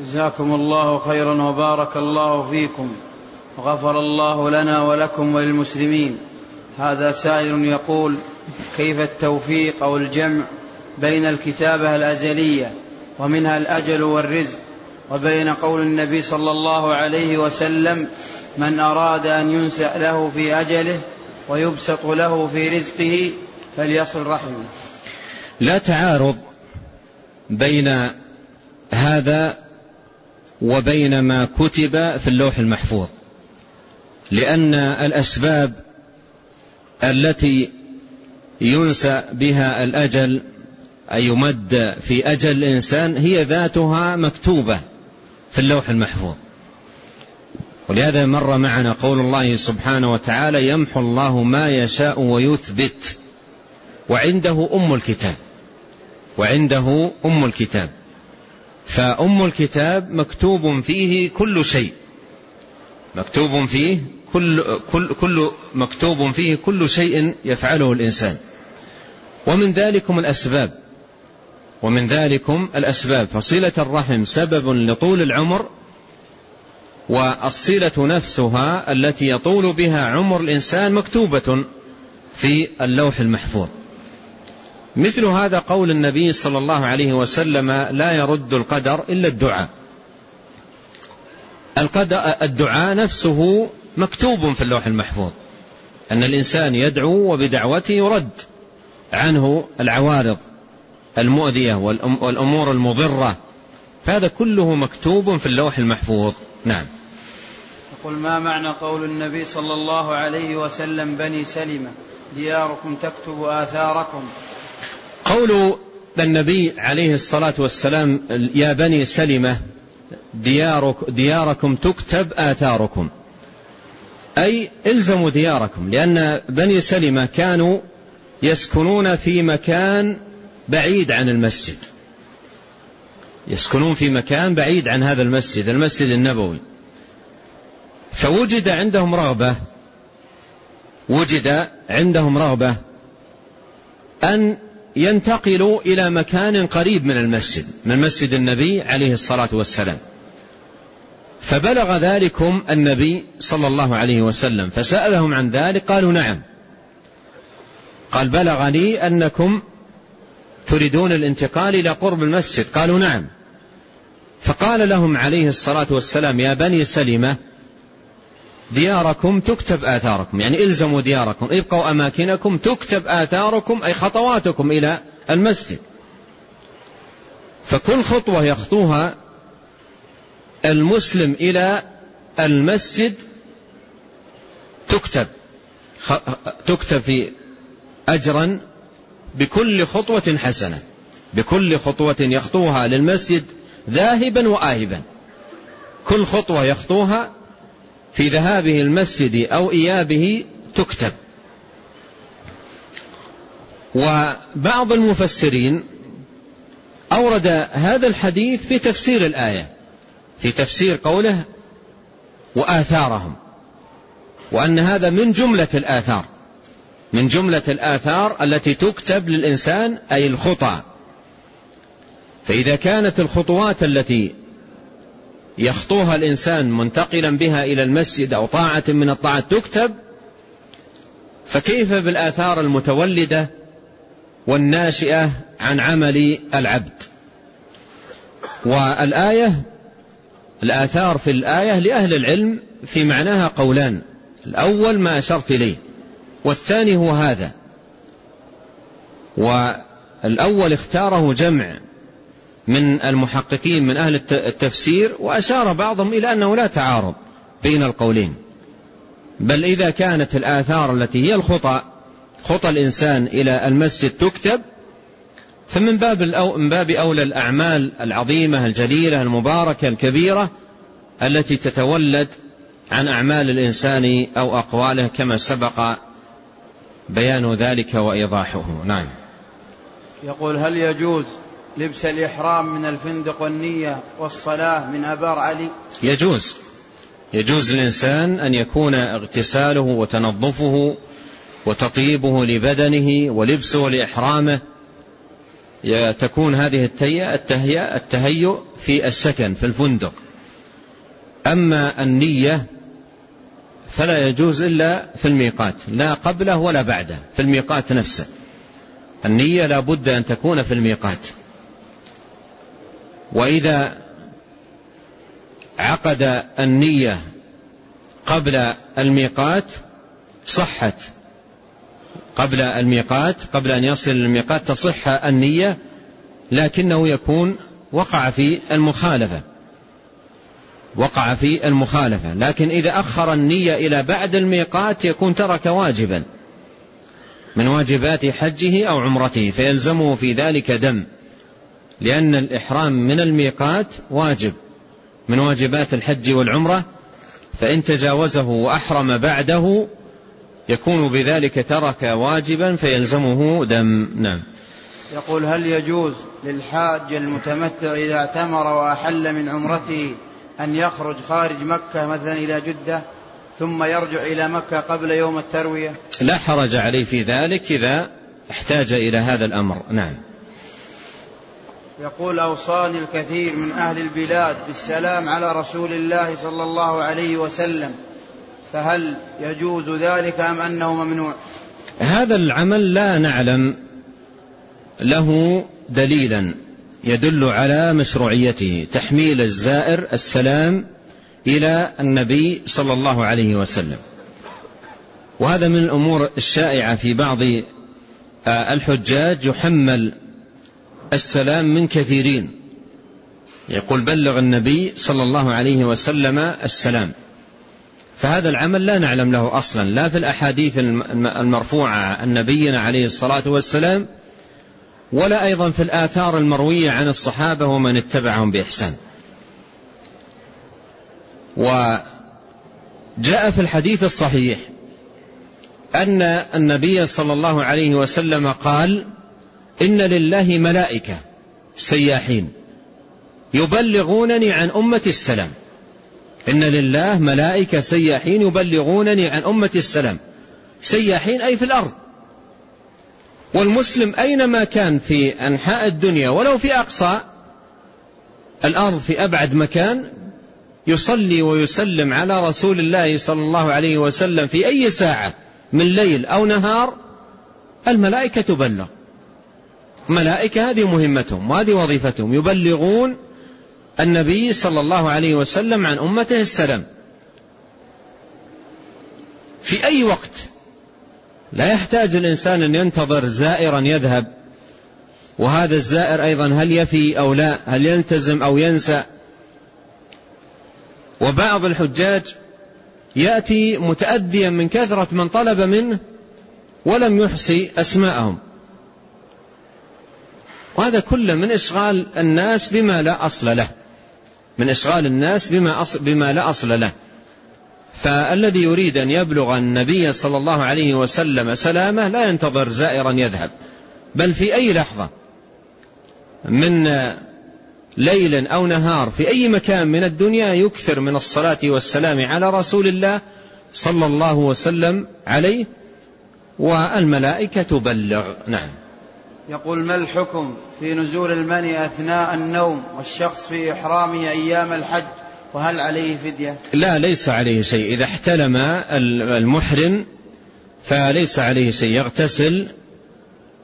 جزاكم الله خيرا وبارك الله فيكم. وغفر الله لنا ولكم وللمسلمين. هذا سائل يقول كيف التوفيق أو الجمع بين الكتابة الأزلية ومنها الأجل والرزق وبين قول النبي صلى الله عليه وسلم من أراد أن ينسأ له في أجله ويبسط له في رزقه فليصل رحمه. لا تعارض بين هذا وبين ما كتب في اللوح المحفوظ. لأن الأسباب التي ينسى بها الأجل أي يمد في أجل الإنسان هي ذاتها مكتوبة في اللوح المحفوظ. ولهذا مر معنا قول الله سبحانه وتعالى يمحو الله ما يشاء ويثبت. وعنده أم الكتاب. وعنده أم الكتاب. فأم الكتاب مكتوب فيه كل شيء. مكتوب فيه كل, كل, كل مكتوب فيه كل شيء يفعله الإنسان. ومن ذلكم الأسباب. ومن ذلكم الأسباب. فصلة الرحم سبب لطول العمر والصلة نفسها التي يطول بها عمر الإنسان مكتوبة في اللوح المحفوظ. مثل هذا قول النبي صلى الله عليه وسلم لا يرد القدر إلا الدعاء. الدعاء نفسه مكتوب في اللوح المحفوظ. أن الإنسان يدعو وبدعوته يرد عنه العوارض المؤذية والأمور المضرة. فهذا كله مكتوب في اللوح المحفوظ. نعم. يقول ما معنى قول النبي صلى الله عليه وسلم بني سلمة؟ دياركم تكتب آثاركم. قول النبي عليه الصلاة والسلام يا بني سلمة ديارك دياركم تكتب آثاركم. أي إلزموا دياركم لأن بني سلمة كانوا يسكنون في مكان بعيد عن المسجد. يسكنون في مكان بعيد عن هذا المسجد المسجد النبوي. فوجد عندهم رغبة وجد عندهم رغبة أن ينتقلوا إلى مكان قريب من المسجد من مسجد النبي عليه الصلاة والسلام. فبلغ ذلكم النبي صلى الله عليه وسلم فسألهم عن ذلك قالوا نعم. قال بلغني أنكم تريدون الانتقال إلى قرب المسجد قالوا نعم. فقال لهم عليه الصلاة والسلام يا بني سلمة دياركم تكتب آثاركم. يعني إلزموا دياركم. ابقوا أماكنكم تكتب آثاركم أي خطواتكم إلى المسجد. فكل خطوة يخطوها المسلم إلى المسجد تكتب. تكتب في أجرا بكل خطوة حسنة. بكل خطوة يخطوها للمسجد ذاهبا وآهبا. كل خطوة يخطوها في ذهابه المسجد أو إيابه تكتب. وبعض المفسرين أورد هذا الحديث في تفسير الآية في تفسير قوله وآثارهم وأن هذا من جملة الآثار من جملة الآثار التي تكتب للإنسان أي الخطى. فإذا كانت الخطوات التي يخطوها الإنسان منتقلا بها إلى المسجد أو طاعة من الطاعات تكتب فكيف بالآثار المتولدة والناشئة عن عمل العبد؟ والآية الآثار في الآية لأهل العلم في معناها قولان الأول ما أشرت إليه والثاني هو هذا. والأول اختاره جمع من المحققين من أهل التفسير وأشار بعضهم إلى أنه لا تعارض بين القولين. بل إذا كانت الآثار التي هي الخطأ خطى الإنسان إلى المسجد تكتب فمن باب من باب أولى الأعمال العظيمة الجليلة المباركة الكبيرة التي تتولد عن أعمال الإنسان أو أقواله كما سبق بيان ذلك وإيضاحه. نعم. يقول هل يجوز لبس الإحرام من الفندق والنية والصلاة من أبار علي. يجوز. يجوز للإنسان أن يكون اغتساله وتنظفه وتطيبه لبدنه ولبسه لإحرامه. تكون هذه التهيئة التهيئة التهيؤ في السكن في الفندق. أما النية فلا يجوز إلا في الميقات لا قبله ولا بعده في الميقات نفسه. النية لا بد أن تكون في الميقات. وإذا عقد النية قبل الميقات صحت. قبل الميقات قبل أن يصل الميقات تصح النية لكنه يكون وقع في المخالفة. وقع في المخالفة. لكن إذا أخر النية إلى بعد الميقات يكون ترك واجبا. من واجبات حجه أو عمرته فيلزمه في ذلك دم. لأن الإحرام من الميقات واجب من واجبات الحج والعمرة فإن تجاوزه وأحرم بعده يكون بذلك ترك واجبا فيلزمه دم. نعم. يقول هل يجوز للحاج المتمتع إذا اعتمر وأحل من عمرته أن يخرج خارج مكة مثلا إلى جدة ثم يرجع إلى مكة قبل يوم التروية؟ لا حرج عليه في ذلك إذا احتاج إلى هذا الأمر. نعم. يقول أوصاني الكثير من أهل البلاد بالسلام على رسول الله صلى الله عليه وسلم فهل يجوز ذلك أم أنه ممنوع؟ هذا العمل لا نعلم له دليلا يدل على مشروعيته تحميل الزائر السلام إلى النبي صلى الله عليه وسلم. وهذا من الأمور الشائعة في بعض آه، الحجاج يحمل السلام من كثيرين. يقول بلغ النبي صلى الله عليه وسلم السلام. فهذا العمل لا نعلم له أصلا. لا في الأحاديث المرفوعة عن نبينا عليه الصلاة والسلام ولا أيضا في الآثار المروية عن الصحابة ومن اتبعهم بإحسان. وجاء في الحديث الصحيح أن النبي صلى الله عليه وسلم قال إن لله ملائكة سياحين يبلغونني عن أمة السلام. إن لله ملائكة سياحين يبلغونني عن أمة السلام. سياحين أي في الأرض. والمسلم أينما كان في أنحاء الدنيا ولو في أقصى الأرض في أبعد مكان يصلي ويسلم على رسول الله صلى الله عليه وسلم في أي ساعة من ليل أو نهار الملائكة تبلغ. ملائكة هذه مهمتهم وهذه وظيفتهم. يبلغون النبي صلى الله عليه وسلم عن أمته السلام. في أي وقت؟ لا يحتاج الإنسان أن ينتظر زائرا يذهب. وهذا الزائر أيضا هل يفي أو لا؟ هل يلتزم أو ينسى؟ وبعض الحجاج يأتي متأديا من كثرة من طلب منه ولم يحصي أسماءهم. وهذا كله من إشغال الناس بما لا أصل له. من إشغال الناس بما, أصل بما لا أصل له. فالذي يريد أن يبلغ النبي صلى الله عليه وسلم سلامه لا ينتظر زائرا يذهب. بل في أي لحظة من ليل أو نهار في أي مكان من الدنيا يكثر من الصلاة والسلام على رسول الله صلى الله وسلم عليه والملائكة تبلغ. نعم. يقول ما الحكم في نزول المني أثناء النوم والشخص في إحرامه أيام الحج؟ وهل عليه فدية؟ لا ليس عليه شيء. إذا احتلم المحرم فليس عليه شيء. يغتسل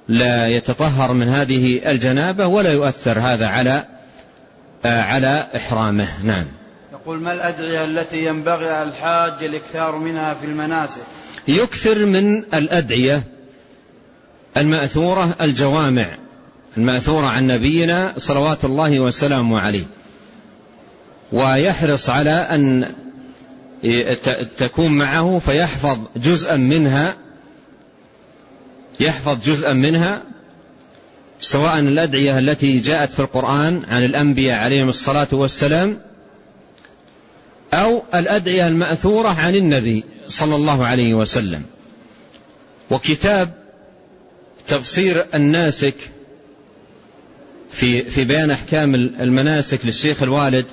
لا يتطهر من هذه الجنابة ولا يؤثر. هذا على على إحرامه. نعم. يقول ما الأدعية التي ينبغي على الحاج الإكثار منها في المناسك يكثر من الأدعية. المأثورة الجوامع المأثورة عن نبينا صلوات الله وسلامه عليه. ويحرص على أن تكون معه فيحفظ جزءا منها يحفظ جزءا منها سواء الأدعية التي جاءت في القرآن عن الأنبياء عليهم الصلاة والسلام أو الأدعية المأثورة عن النبي صلى الله عليه وسلم. وكتاب تبصير الناسك في في بيان أحكام المناسك للشيخ الوالد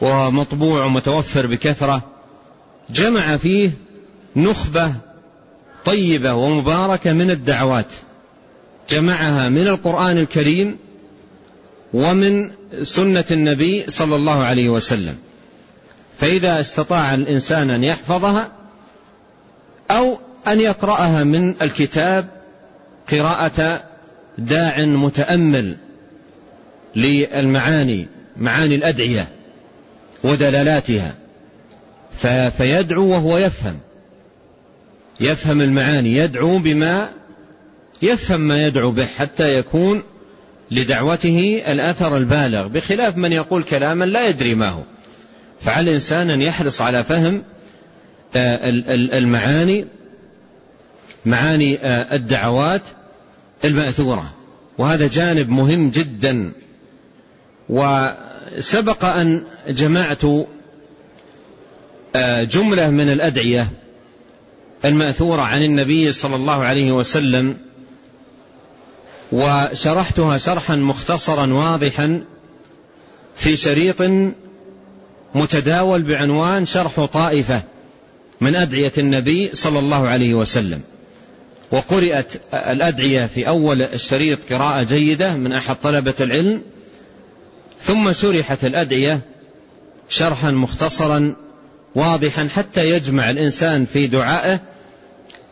ومطبوع ومتوفر بكثرة جمع فيه نخبة طيبة ومباركة من الدعوات جمعها من القرآن الكريم ومن سنة النبي صلى الله عليه وسلم. فإذا استطاع الإنسان أن يحفظها أو أن يقرأها من الكتاب قراءة داع متأمل للمعاني معاني الأدعية ودلالاتها. فيدعو وهو يفهم. يفهم المعاني يدعو بما يفهم ما يدعو به حتى يكون لدعوته الأثر البالغ بخلاف من يقول كلاما لا يدري ما هو. فعلى الإنسان أن يحرص على فهم آه، المعاني معاني آه، الدعوات المأثورة وهذا جانب مهم جدا. وسبق أن جمعت آه، جملة من الأدعية المأثورة عن النبي صلى الله عليه وسلم وشرحتها شرحا مختصرا واضحا في شريط متداول بعنوان شرح طائفة من أدعية النبي صلى الله عليه وسلم. وقرأت الأدعية في أول الشريط قراءة جيدة من أحد طلبة العلم ثم شرحت الأدعية شرحا مختصرا واضحا حتى يجمع الإنسان في دعائه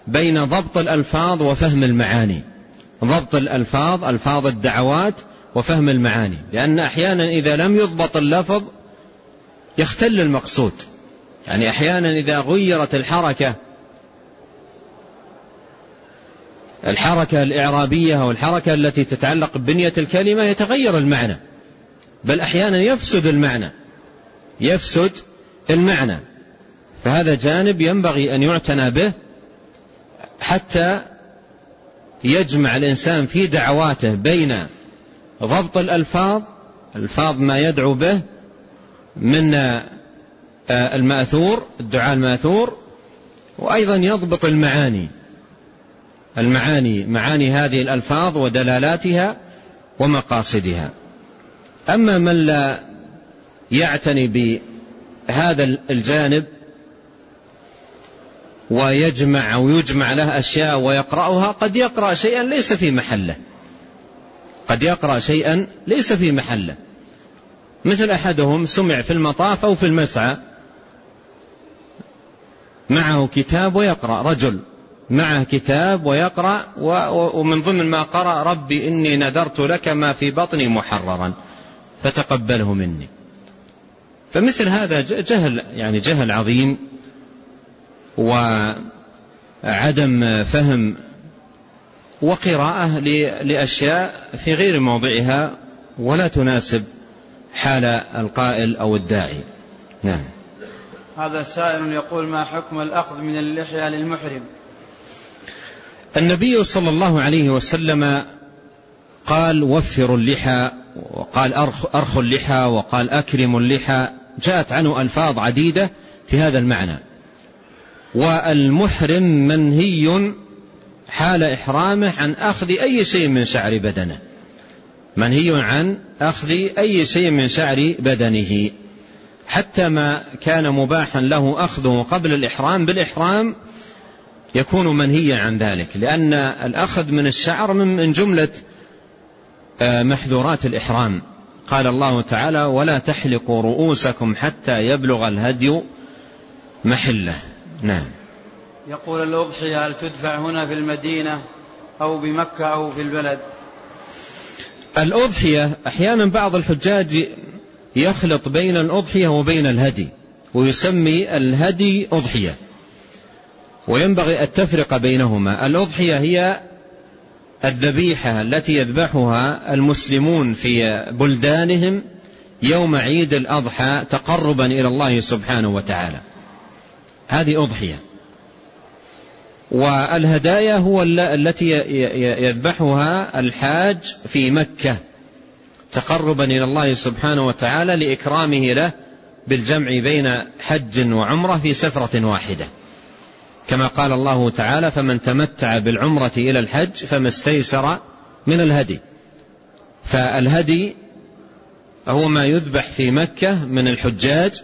بين ضبط الألفاظ وفهم المعاني. ضبط الألفاظ ألفاظ الدعوات وفهم المعاني. لأن أحيانا إذا لم يضبط اللفظ يختل المقصود. يعني أحيانا إذا غيرت الحركة الحركة الإعرابية أو الحركة التي تتعلق ببنية الكلمة يتغير المعنى. بل أحيانا يفسد المعنى. يفسد المعنى. فهذا جانب ينبغي أن يعتنى به حتى يجمع الإنسان في دعواته بين ضبط الألفاظ ألفاظ ما يدعو به من آه، المأثور الدعاء المأثور وأيضا يضبط المعاني. المعاني معاني هذه الألفاظ ودلالاتها ومقاصدها. أما من لا يعتني بهذا الجانب ويجمع أو يجمع له أشياء ويقرأها قد يقرأ شيئا ليس في محله. قد يقرأ شيئا ليس في محله. مثل أحدهم سمع في المطاف أو في المسعى معه كتاب ويقرأ رجل. معه كتاب ويقرأ ومن ضمن ما قرأ ربي إني نذرت لك ما في بطني محررا فتقبله مني. فمثل هذا جهل يعني جهل عظيم وعدم فهم وقراءة لأشياء في غير موضعها ولا تناسب حال القائل أو الداعي. نعم. هذا سائل يقول ما حكم الأخذ من اللحية للمحرم؟ النبي صلى الله عليه وسلم قال وفروا اللحى وقال أرخوا اللحى وقال أكرموا اللحى جاءت عنه ألفاظ عديدة في هذا المعنى. والمحرم منهي حال إحرامه عن أخذ أي شيء من شعر بدنه. منهي عن أخذ أي شيء من شعر بدنه. حتى ما كان مباحا له أخذه قبل الإحرام بالإحرام يكون منهيا عن ذلك لأن الأخذ من الشعر من جملة آه، محذورات الإحرام. قال الله تعالى ولا تحلقوا رؤوسكم حتى يبلغ الهدي محله. نعم. يقول الأضحية هل تدفع هنا في المدينة أو بمكة أو في البلد؟ الأضحية أحيانا بعض الحجاج يخلط بين الأضحية وبين الهدي ويسمي الهدي أضحية. وينبغي التفرقة بينهما. الأضحية هي الذبيحة التي يذبحها المسلمون في بلدانهم يوم عيد الأضحى تقربا إلى الله سبحانه وتعالى. هذه أضحية. والهدايا هو التي يذبحها الحاج في مكة تقربا إلى الله سبحانه وتعالى لإكرامه له بالجمع بين حج وعمرة في سفرة واحدة. كما قال الله تعالى فمن تمتع بالعمرة إلى الحج فما استيسر من الهدي. فالهدي هو ما يذبح في مكة من الحجاج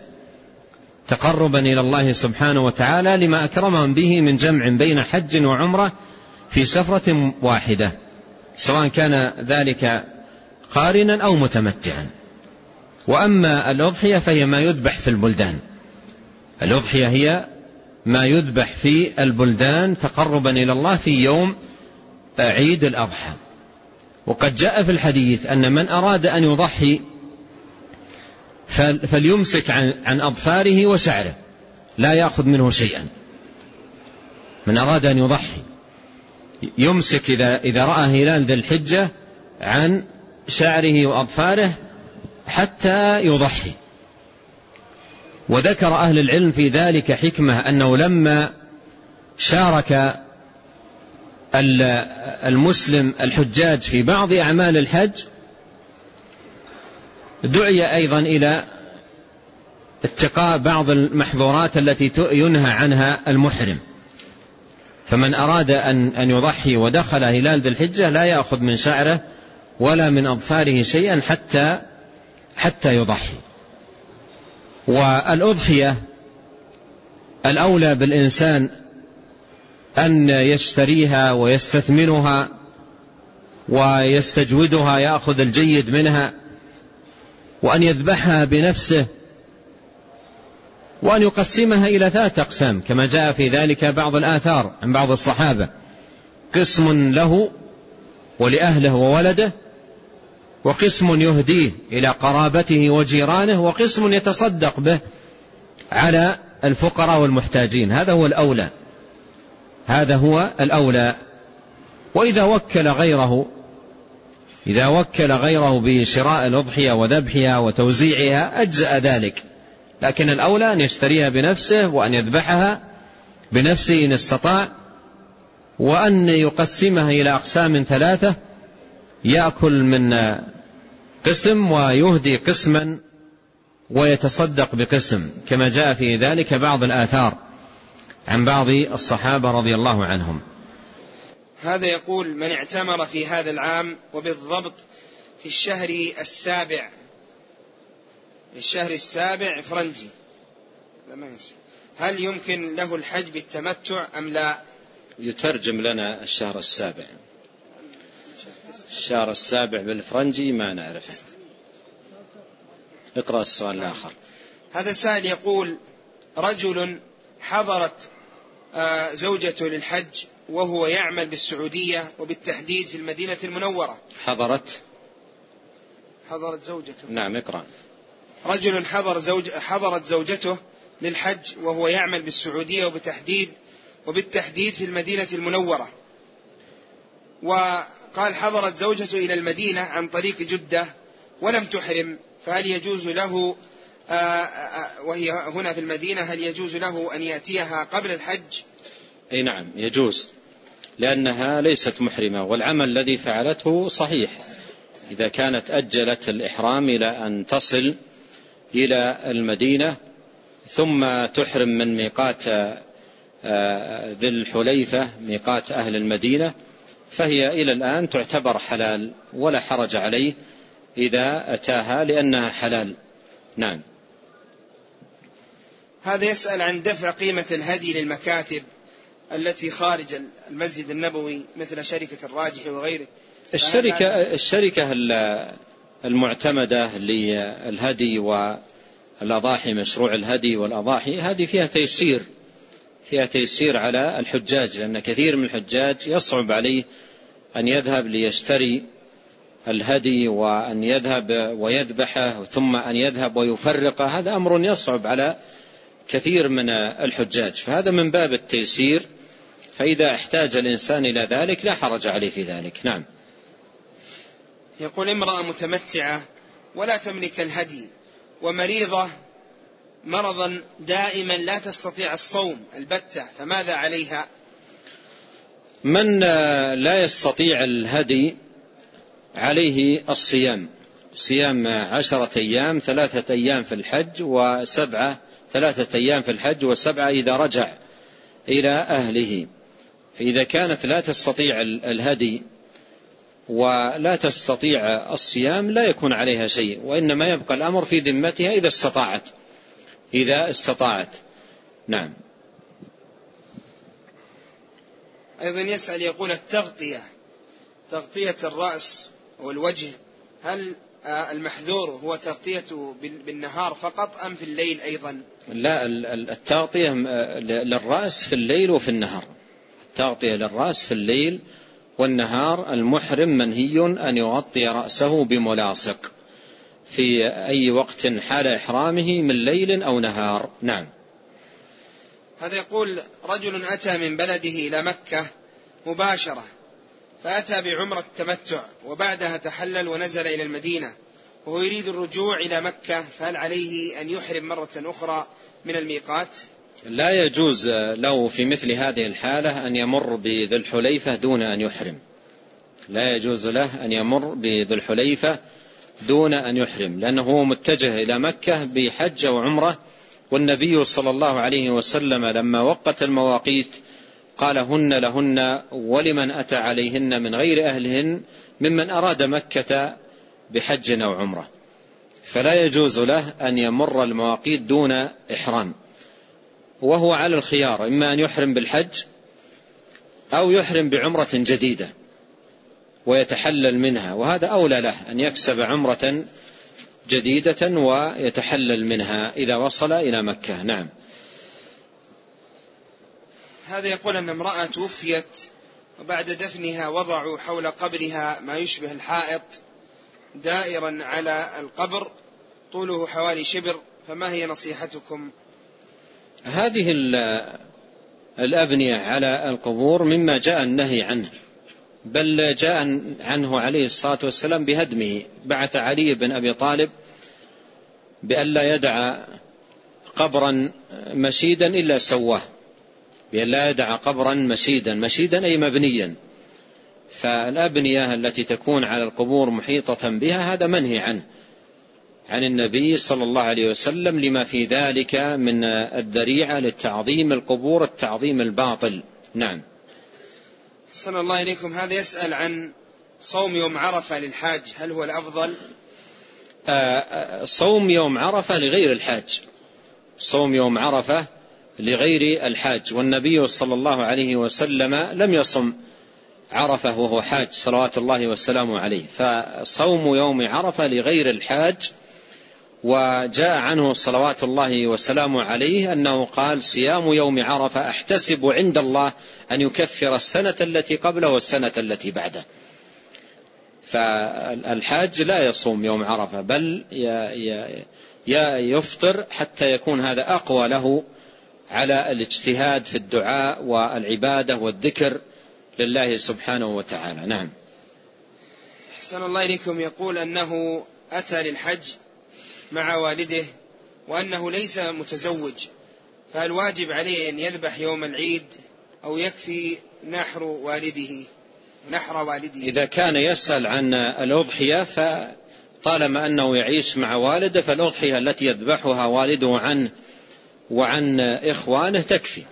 تقربا إلى الله سبحانه وتعالى لما أكرمهم به من جمع بين حج وعمرة في سفرة واحدة سواء كان ذلك قارنا أو متمتعا. وأما الأضحية فهي ما يذبح في البلدان. الأضحية هي ما يذبح في البلدان تقربا إلى الله في يوم عيد الأضحى. وقد جاء في الحديث أن من أراد أن يضحي فليمسك عن, عن أظفاره وشعره لا يأخذ منه شيئا. من أراد أن يضحي يمسك إذا, إذا رأى هلال ذي الحجة عن شعره وأظفاره حتى يضحي. وذكر أهل العلم في ذلك حكمة أنه لما شارك المسلم الحجاج في بعض أعمال الحج دعي أيضا إلى اتقاء بعض المحظورات التي ينهى عنها المحرم. فمن أراد أن أن يضحي ودخل هلال ذي الحجة لا يأخذ من شعره ولا من أظفاره شيئا حتى حتى يضحي. والأضحية الأولى بالإنسان أن يشتريها ويستثمنها ويستجودها يأخذ الجيد منها وأن يذبحها بنفسه وأن يقسمها إلى ثلاثة أقسام كما جاء في ذلك بعض الآثار عن بعض الصحابة. قسم له ولأهله وولده وقسم يهديه إلى قرابته وجيرانه وقسم يتصدق به على الفقراء والمحتاجين. هذا هو الأولى. هذا هو الأولى. وإذا وكل غيره إذا وكل غيره بشراء الأضحية وذبحها وتوزيعها أجزأ ذلك. لكن الأولى أن يشتريها بنفسه وأن يذبحها بنفسه إن استطاع وأن يقسمها إلى أقسام ثلاثة يأكل من قسم ويهدي قسما ويتصدق بقسم كما جاء في ذلك بعض الآثار عن بعض الصحابة رضي الله عنهم. هذا يقول من اعتمر في هذا العام وبالضبط في الشهر السابع. الشهر السابع فرنجي. هل يمكن له الحج بالتمتع أم لا؟ يترجم لنا الشهر السابع. الشهر السابع بالفرنجي ما نعرفه. اقرأ السؤال الآخر. هذا سائل يقول رجل حضرت آه، زوجته للحج وهو يعمل بالسعودية وبالتحديد في المدينة المنورة. حضرت؟ حضرت زوجته. نعم اقرأ. رجل حضر زوج حضرت زوجته للحج وهو يعمل بالسعودية وبتحديد وبالتحديد في المدينة المنورة. وقال حضرت زوجته إلى المدينة عن طريق جدة ولم تحرم فهل يجوز له آه، آه، وهي هنا في المدينة هل يجوز له أن يأتيها قبل الحج؟ أي نعم يجوز لأنها ليست محرمة والعمل الذي فعلته صحيح. إذا كانت أجلت الإحرام إلى أن تصل إلى المدينة ثم تحرم من ميقات آه، ذي الحليفة ميقات أهل المدينة فهي إلى الآن تعتبر حلال ولا حرج عليه إذا أتاها لأنها حلال. نعم. هذا يسأل عن دفع قيمة الهدي للمكاتب التي خارج المسجد النبوي مثل شركة الراجح وغيره. الشركة الشركة المعتمدة للهدي والأضاحي مشروع الهدي والأضاحي هذه فيها تيسير فيها تيسير على الحجاج لأن كثير من الحجاج يصعب عليه أن يذهب ليشتري الهدي وأن يذهب ويذبحه ثم أن يذهب ويفرقه. هذا أمر يصعب على كثير من الحجاج. فهذا من باب التيسير. فإذا احتاج الإنسان إلى ذلك لا حرج عليه في ذلك. نعم. يقول امرأة متمتعة ولا تملك الهدي ومريضة مرضا دائما لا تستطيع الصوم البتة فماذا عليها؟ من لا يستطيع الهدي عليه الصيام. صيام عشرة أيام ثلاثة أيام في الحج وسبعة ثلاثة أيام في الحج وسبعة إذا رجع إلى أهله. فإذا كانت لا تستطيع الهدي ولا تستطيع الصيام لا يكون عليها شيء وإنما يبقى الأمر في ذمتها إذا استطاعت. إذا استطاعت. نعم. أيضا يسأل يقول التغطية تغطية الرأس والوجه هل المحذور هو تغطيته بالنهار فقط أم في الليل أيضا؟ لا التغطية للرأس في الليل وفي النهار. التغطية للرأس في الليل والنهار المحرم منهي أن يغطي رأسه بملاصق في أي وقت حال إحرامه من ليل أو نهار. نعم. هذا يقول رجل أتى من بلده إلى مكة مباشرة فأتى بعمرة التمتع وبعدها تحلل ونزل إلى المدينة وهو يريد الرجوع إلى مكة فهل عليه أن يحرم مرة أخرى من الميقات؟ لا يجوز له في مثل هذه الحالة أن يمر بذي الحليفة دون أن يحرم. لا يجوز له أن يمر بذي الحليفة دون أن يحرم لأنه متجه إلى مكة بحج وعمرة والنبي صلى الله عليه وسلم لما وقت المواقيت قال هن لهن ولمن أتى عليهن من غير أهلهن ممن أراد مكة بحج أو عمرة. فلا يجوز له أن يمر المواقيت دون إحرام. وهو على الخيار إما أن يحرم بالحج أو يحرم بعمرة جديدة ويتحلل منها وهذا أولى له أن يكسب عمرة جديدة ويتحلل منها إذا وصل إلى مكة. نعم. هذا يقول أن امرأة توفيت وبعد دفنها وضعوا حول قبرها ما يشبه الحائط دائرا على القبر طوله حوالي شبر فما هي نصيحتكم؟ هذه الأبنية على القبور مما جاء النهي عنه. بل جاء عنه عليه الصلاة والسلام بهدمه. بعث علي بن أبي طالب بأن لا يدع قبرا مشيدا إلا سواه. بأن لا يدع قبرا مشيدا. مشيدا أي مبنيا. فالأبنية التي تكون على القبور محيطة بها هذا منهي عنه. عن النبي صلى الله عليه وسلم لما في ذلك من الذريعة للتعظيم القبور التعظيم الباطل. نعم. صلى الله إليكم. هذا يسأل عن صوم يوم عرفة للحاج. هل هو الأفضل؟ آه، آه، صوم يوم عرفة لغير الحاج. صوم يوم عرفة لغير الحاج. والنبي صلى الله عليه وسلم لم يصم عرفة وهو حاج صلوات الله وسلامه عليه. فصوم يوم عرفة لغير الحاج وجاء عنه صلوات الله وسلامه عليه أنه قال صيام يوم عرفة أحتسب عند الله أن يكفر السنة التي قبله والسنة التي بعده. فالحاج لا يصوم يوم عرفة بل يفطر حتى يكون هذا أقوى له على الاجتهاد في الدعاء والعبادة والذكر لله سبحانه وتعالى. نعم. أحسن الله إليكم. يقول أنه أتى للحج مع والده وأنه ليس متزوج فهل واجب عليه أن يذبح يوم العيد أو يكفي نحر والده نحر والده. إذا كان يسأل عن الأضحية فطالما أنه يعيش مع والده فالأضحية التي يذبحها والده عنه وعن إخوانه تكفي.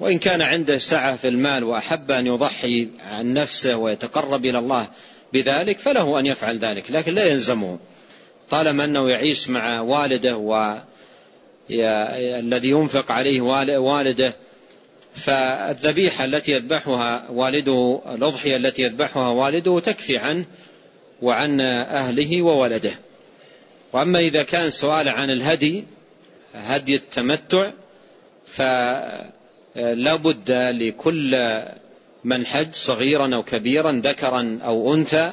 وإن كان عنده سعة في المال وأحب أن يضحي عن نفسه ويتقرب إلى الله بذلك فله أن يفعل ذلك لكن لا يلزمه. طالما أنه يعيش مع والده والذي ينفق عليه والده فالذبيحة التي يذبحها والده الأضحية التي يذبحها والده تكفي عنه وعن أهله وولده. وأما إذا كان سؤال عن الهدي هدي التمتع فلا بد لكل من حج صغيرا أو كبيرا ذكرا أو أنثى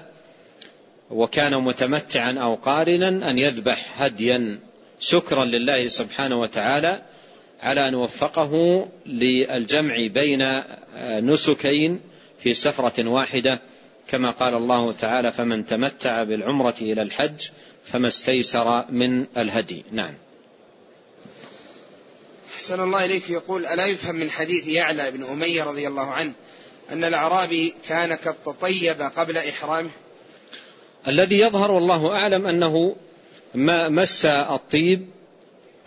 وكان متمتعا أو قارنا أن يذبح هديا شكرا لله سبحانه وتعالى على أن وفقه للجمع بين نسكين في سفرة واحدة. كما قال الله تعالى فمن تمتع بالعمرة إلى الحج فما استيسر من الهدي. نعم. أحسن الله إليك. يقول ألا يفهم من حديث يعلى بن أمية رضي الله عنه أن الأعرابي كان قد تطيب قبل إحرامه؟ الذي يظهر والله أعلم أنه ما مس الطيب آه،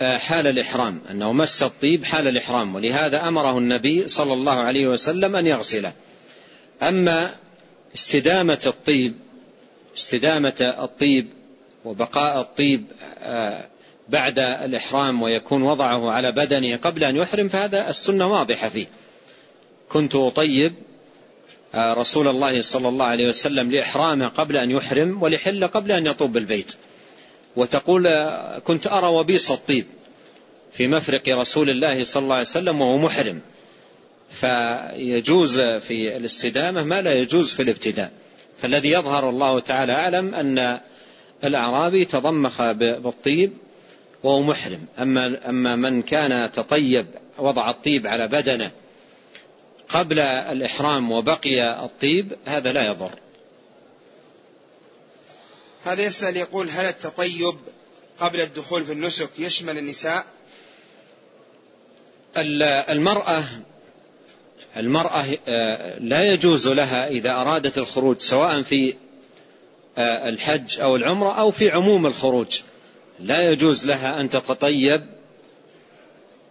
حال الإحرام أنه مس الطيب حال الإحرام ولهذا أمره النبي صلى الله عليه وسلم أن يغسله. أما استدامة الطيب استدامة الطيب وبقاء الطيب آه، بعد الإحرام ويكون وضعه على بدنه قبل أن يحرم فهذا السنة واضحة فيه. كنت أطيب رسول الله صلى الله عليه وسلم لإحرامه قبل أن يحرم ولحل قبل أن يطوب بالبيت. وتقول كنت أرى وبيص الطيب في مفرق رسول الله صلى الله عليه وسلم وهو محرم. فيجوز في الاستدامة ما لا يجوز في الابتداء. فالذي يظهر الله تعالى أعلم أن الأعرابي تضمخ بالطيب وهو محرم. أما, أما من كان تطيب وضع الطيب على بدنه قبل الإحرام وبقي الطيب هذا لا يضر. هذا يسأل يقول هل التطيب قبل الدخول في النسك يشمل النساء؟ المرأة المرأة آه، لا يجوز لها إذا أرادت الخروج سواء في آه، الحج أو العمرة أو في عموم الخروج. لا يجوز لها أن تتطيب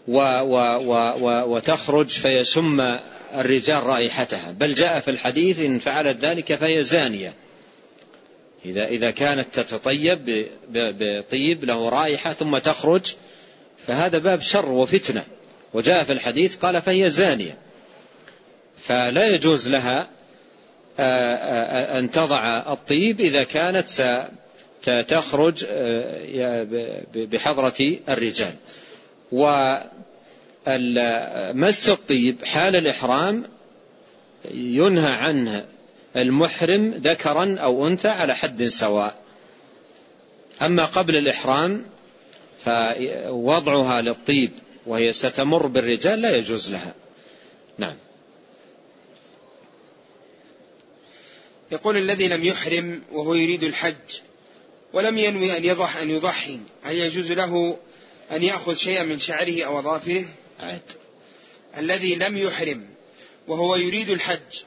و و و و وتخرج فيشم الرجال رائحتها. بل جاء في الحديث إن فعلت ذلك فهي زانية. إذا, إذا كانت تتطيب بطيب له رائحة ثم تخرج فهذا باب شر وفتنة. وجاء في الحديث قال فهي زانية. فلا يجوز لها أن تضع الطيب إذا كانت ستخرج بحضرة الرجال. ومس الطيب حال الإحرام ينهى عنه المحرم ذكرا أو أنثى على حد سواء. أما قبل الإحرام فوضعها للطيب وهي ستمر بالرجال لا يجوز لها. نعم. يقول الذي لم يحرم وهو يريد الحج ولم ينوي أن يضح أن يضحي هل يجوز له أن يأخذ شيئا من شعره أو أظافره؟ عاد. الذي لم يحرم وهو يريد الحج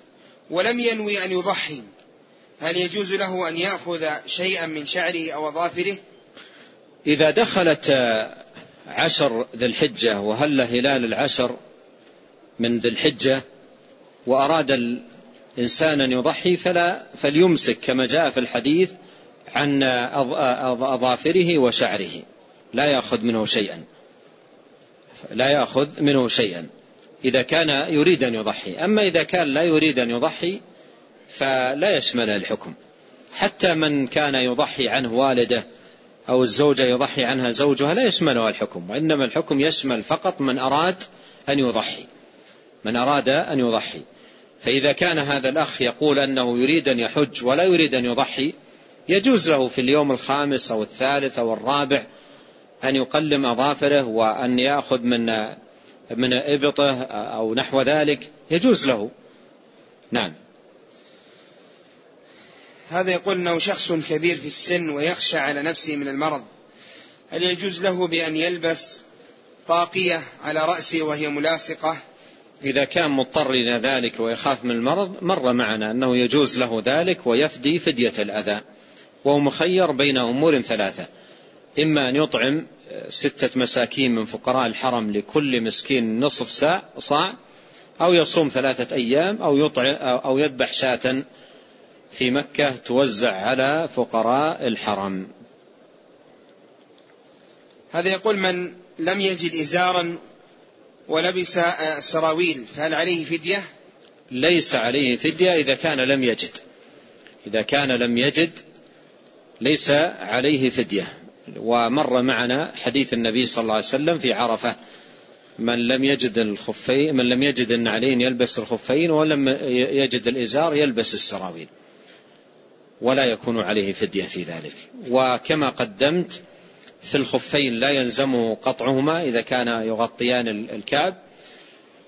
ولم ينوي أن يضحي. هل يجوز له أن يأخذ شيئا من شعره أو أظافره؟ إذا دخلت عشر ذي الحجة وهل هلال العشر من ذي الحجة وأراد الإنسان أن يضحي فلا فليمسك كما جاء في الحديث عن أظافره وشعره. لا يأخذ منه شيئا. لا يأخذ منه شيئا. إذا كان يريد أن يضحي. أما إذا كان لا يريد أن يضحي فلا يشمل الحكم. حتى من كان يضحي عنه والده أو الزوجة يضحي عنها زوجها لا يشملها الحكم. وإنما الحكم يشمل فقط من أراد أن يضحي. من أراد أن يضحي. فإذا كان هذا الأخ يقول أنه يريد أن يحج ولا يريد أن يضحي يجوز له في اليوم الخامس أو الثالث أو الرابع أن يقلم أظافره وأن يأخذ من من إبطه أو نحو ذلك يجوز له. نعم. هذا يقول أنه شخص كبير في السن ويخشى على نفسه من المرض. هل يجوز له بأن يلبس طاقية على رأسه وهي ملاصقة؟ إذا كان مضطر إلى ذلك ويخاف من المرض مر معنا أنه يجوز له ذلك ويفدي فدية الأذى. وهو مخير بين أمور ثلاثة. إما أن يطعم ستة مساكين من فقراء الحرم لكل مسكين نصف ساع صاع أو يصوم ثلاثة أيام أو, يطعم أو يذبح شاة في مكة توزع على فقراء الحرم. هذا يقول من لم يجد إزارا ولبس سراويل فهل عليه فدية؟ ليس عليه فدية إذا كان لم يجد. إذا كان لم يجد ليس عليه فدية. ومر معنا حديث النبي صلى الله عليه وسلم في عرفة. من لم يجد الخفين من لم يجد النعلين يلبس الخفين ولم يجد الإزار يلبس السراويل. ولا يكون عليه فدية في ذلك. وكما قدمت في الخفين لا يلزمه قطعهما إذا كان يغطيان الكعب.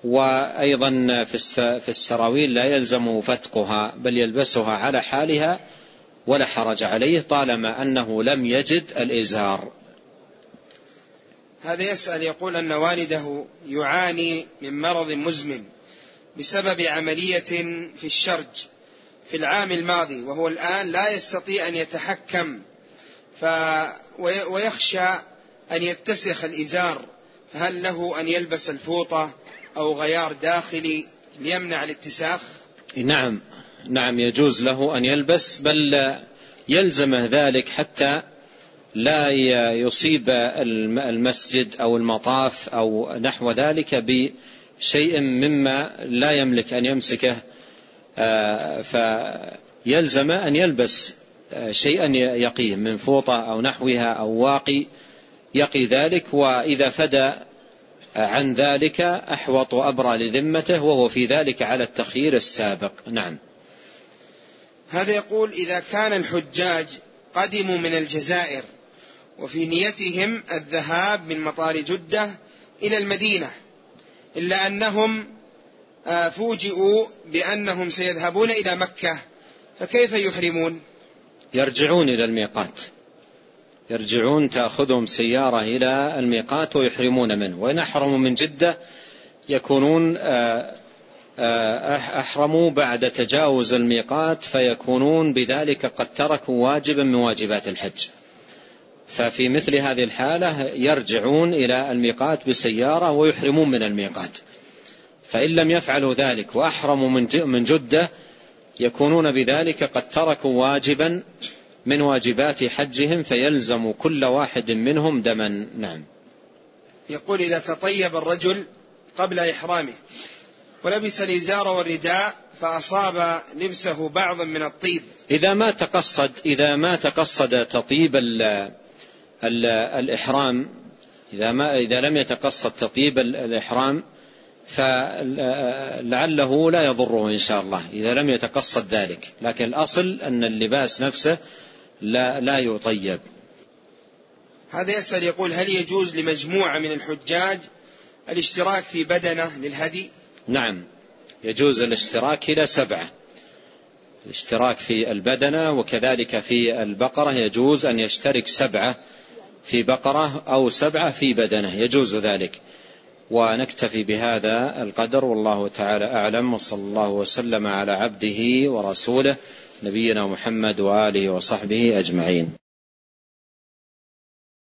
وأيضا في السراويل لا يلزم فتقها بل يلبسها على حالها ولا حرج عليه طالما أنه لم يجد الإزار هذا يسأل يقول أن والده يعاني من مرض مزمن بسبب عملية في الشرج في العام الماضي وهو الآن لا يستطيع أن يتحكم ف ويخشى أن يتسخ الإزار فهل له أن يلبس الفوطة أو غيار داخلي ليمنع الاتساخ؟ نعم. نعم يجوز له أن يلبس بل يلزمه ذلك حتى لا يصيب المسجد أو المطاف أو نحو ذلك بشيء مما لا يملك أن يمسكه. آه، فيلزم أن يلبس شيئا يقيه من فوطة أو نحوها أو واقي يقي ذلك. وإذا فدى عن ذلك أحوط أبرى لذمته وهو في ذلك على التخيير السابق. نعم. هذا يقول إذا كان الحجاج قدموا من الجزائر وفي نيتهم الذهاب من مطار جدة إلى المدينة إلا أنهم آه، فوجئوا بأنهم سيذهبون إلى مكة فكيف يحرمون؟ يرجعون إلى الميقات. يرجعون تأخذهم سيارة إلى الميقات ويحرمون منه. وإن أحرموا من جدة يكونون آه، أحرموا بعد تجاوز الميقات فيكونون بذلك قد تركوا واجبا من واجبات الحج. ففي مثل هذه الحالة يرجعون إلى الميقات بسيارة ويحرمون من الميقات. فإن لم يفعلوا ذلك وأحرموا من جدة يكونون بذلك قد تركوا واجبا من واجبات حجهم فيلزم كل واحد منهم دما. نعم. يقول إذا تطيب الرجل قبل إحرامه ولبس الإزار والرداء فأصاب لبسه بعضا من الطيب. إذا ما تقصد إذا ما تقصد تطيب ال ال الإحرام إذا ما إذا لم يتقصد تطيب الإحرام فلعله لا يضره إن شاء الله إذا لم يتقصد ذلك. لكن الأصل أن اللباس نفسه لا, لا يطيب. هذا يسأل يقول هل يجوز لمجموعة من الحجاج الاشتراك في بدنة للهدي؟ نعم. يجوز الاشتراك إلى سبعة. الاشتراك في البدنة وكذلك في البقرة يجوز أن يشترك سبعة في بقرة أو سبعة في بدنة يجوز ذلك. ونكتفي بهذا القدر والله تعالى أعلم وصلى الله وسلم على عبده ورسوله نبينا محمد وآله وصحبه أجمعين.